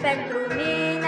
Petro é Neto.